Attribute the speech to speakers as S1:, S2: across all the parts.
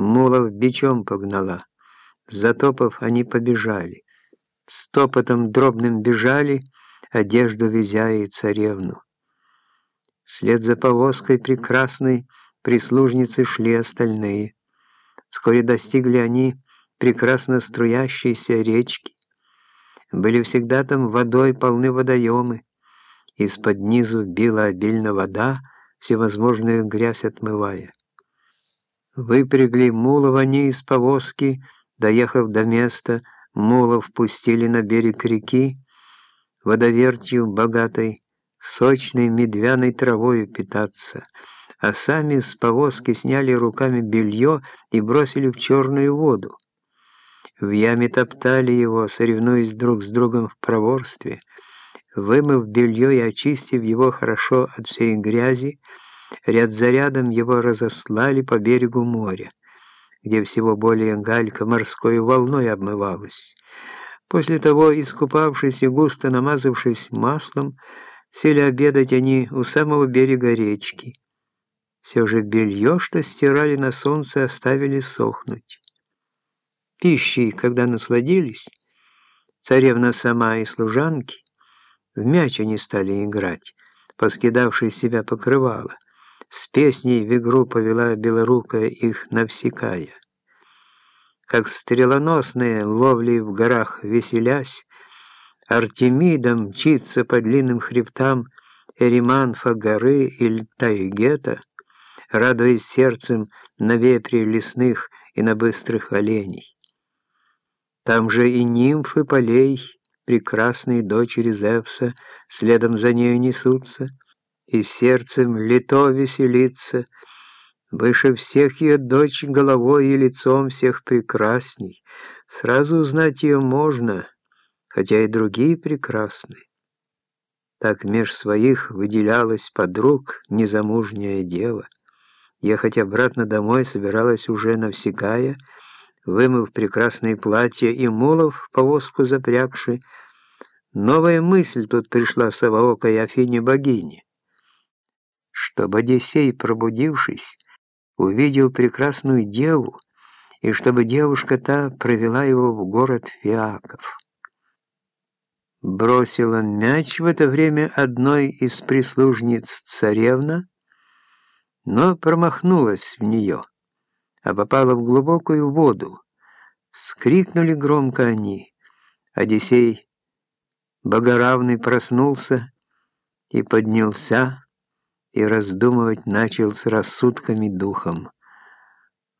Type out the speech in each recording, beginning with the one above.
S1: Мулов бичом погнала. Затопав, они побежали. Стопотом дробным бежали, одежду везя и царевну. Вслед за повозкой прекрасной прислужницы шли остальные. Вскоре достигли они прекрасно струящейся речки. Были всегда там водой полны водоемы. Из-под низу била обильно вода, всевозможную грязь отмывая. Выпрягли мулов они из повозки, доехав до места, мулов пустили на берег реки, водовертью богатой, сочной медвяной травою питаться, а сами с повозки сняли руками белье и бросили в черную воду. В яме топтали его, соревнуясь друг с другом в проворстве. Вымыв белье и очистив его хорошо от всей грязи, ряд за рядом его разослали по берегу моря, где всего более галька морской волной обмывалась. После того, искупавшись и густо намазавшись маслом, сели обедать они у самого берега речки. Все же белье, что стирали на солнце, оставили сохнуть пищей, когда насладились, царевна сама и служанки, в мяч они стали играть, поскидавшие себя покрывало. С песней в игру повела белорукая их навсекая. Как стрелоносные ловли в горах веселясь, Артемида мчится по длинным хребтам Эриманфа горы или Тайгета, радуясь сердцем на вепре лесных и на быстрых оленей. Там же и нимфы полей, прекрасные дочери Зевса, следом за нею несутся, и сердцем лито веселится, выше всех ее дочь головой и лицом всех прекрасней. Сразу узнать ее можно, хотя и другие прекрасны. Так меж своих выделялась подруг незамужняя дева. Ехать обратно домой собиралась уже навсекая, вымыв прекрасное платье и мулов в повозку запрягши, новая мысль тут пришла совоокой Афине богине, чтобы Одиссей, пробудившись, увидел прекрасную деву, и чтобы девушка та провела его в город Фиаков. Бросила мяч в это время одной из прислужниц царевна, но промахнулась в нее а попала в глубокую воду. Вскрикнули громко они. Одиссей, богоравный, проснулся и поднялся, и раздумывать начал с рассудками духом.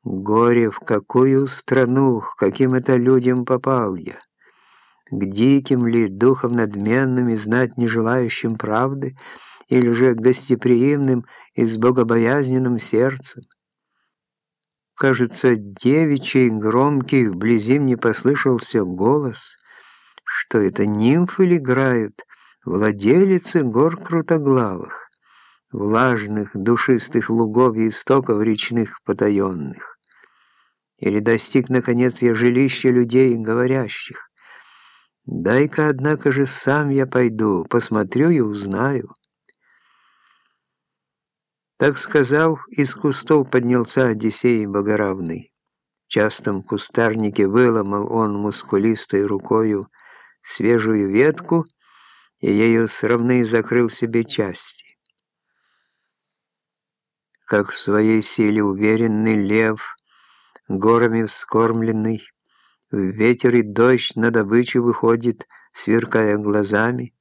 S1: Горе, в какую страну, к каким это людям попал я? К диким ли, духом надменным и знать не желающим правды, или же гостеприимным и с богобоязненным сердцем? кажется, девичий, громкий, вблизи мне послышался голос, что это нимфы ли играют, владелицы гор крутоглавых, влажных, душистых лугов и истоков речных потаенных. Или достиг, наконец, я жилища людей говорящих. Дай-ка, однако же, сам я пойду, посмотрю и узнаю. Так сказав, из кустов поднялся Одиссей Богоравный. В частом кустарнике выломал он мускулистой рукою свежую ветку и ею сравны закрыл себе части. Как в своей силе уверенный лев, горами вскормленный, в ветер и дождь на добычу выходит, сверкая глазами,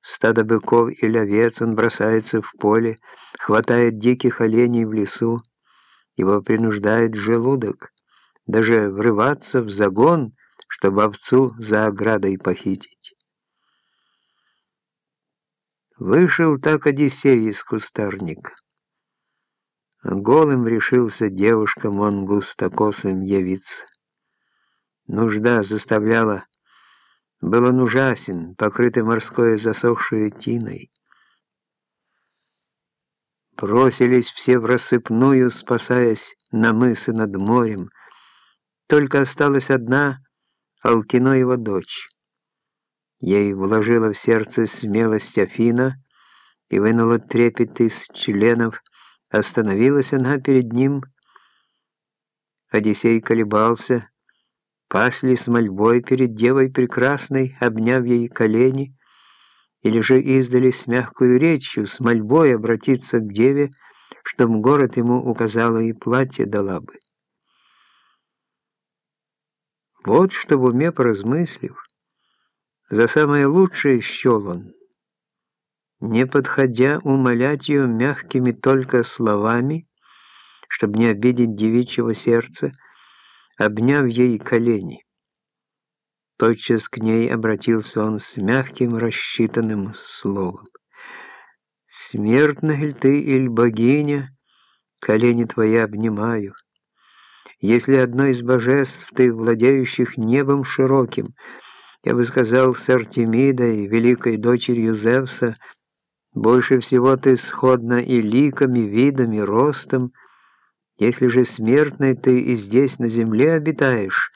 S1: стадо быков или овец он бросается в поле, хватает диких оленей в лесу, его принуждает желудок, даже врываться в загон, чтобы овцу за оградой похитить. Вышел так Одиссей из кустарника. Голым решился девушкам он густокосым явиться. Нужда заставляла был он ужасен, покрытый морской засохшей тиной. Бросились все в рассыпную, спасаясь на мысы над морем. Только осталась одна Алкиноева дочь. Ей вложила в сердце смелость Афина и вынула трепет из членов. Остановилась она перед ним, Одиссей колебался, пасли с мольбой перед девой прекрасной, обняв ей колени, или же издали с мягкой речью, с мольбой обратиться к деве, чтоб город ему указала и платье дала бы. Вот что в уме поразмыслив, за самое лучшее счел он, не подходя умолять ее мягкими только словами, чтобы не обидеть девичьего сердца, обняв ей колени. Тотчас к ней обратился он с мягким рассчитанным словом. «Смертна ли ты, иль богиня, колени твои обнимаю? Если одно из божеств ты, владеющих небом широким, я бы сказал, с Артемидой, великой дочерью Зевса, больше всего ты сходна и ликами, видами, ростом, если же смертной ты и здесь на земле обитаешь,